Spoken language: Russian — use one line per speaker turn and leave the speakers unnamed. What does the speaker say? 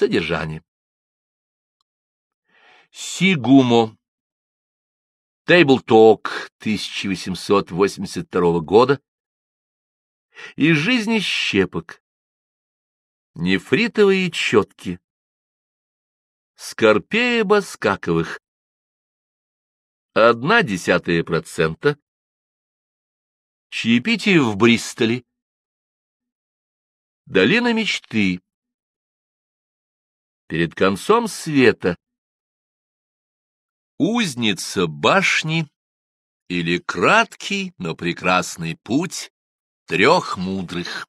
Содержание. Сигумо. Тейблток 1882 года. Из жизни щепок. Нефритовые четки. Скорпея баскаковых. Одна десятая процента. Чаепитие в Бристоле. Долина мечты. Перед концом света. Узница башни или краткий, но прекрасный путь трех мудрых.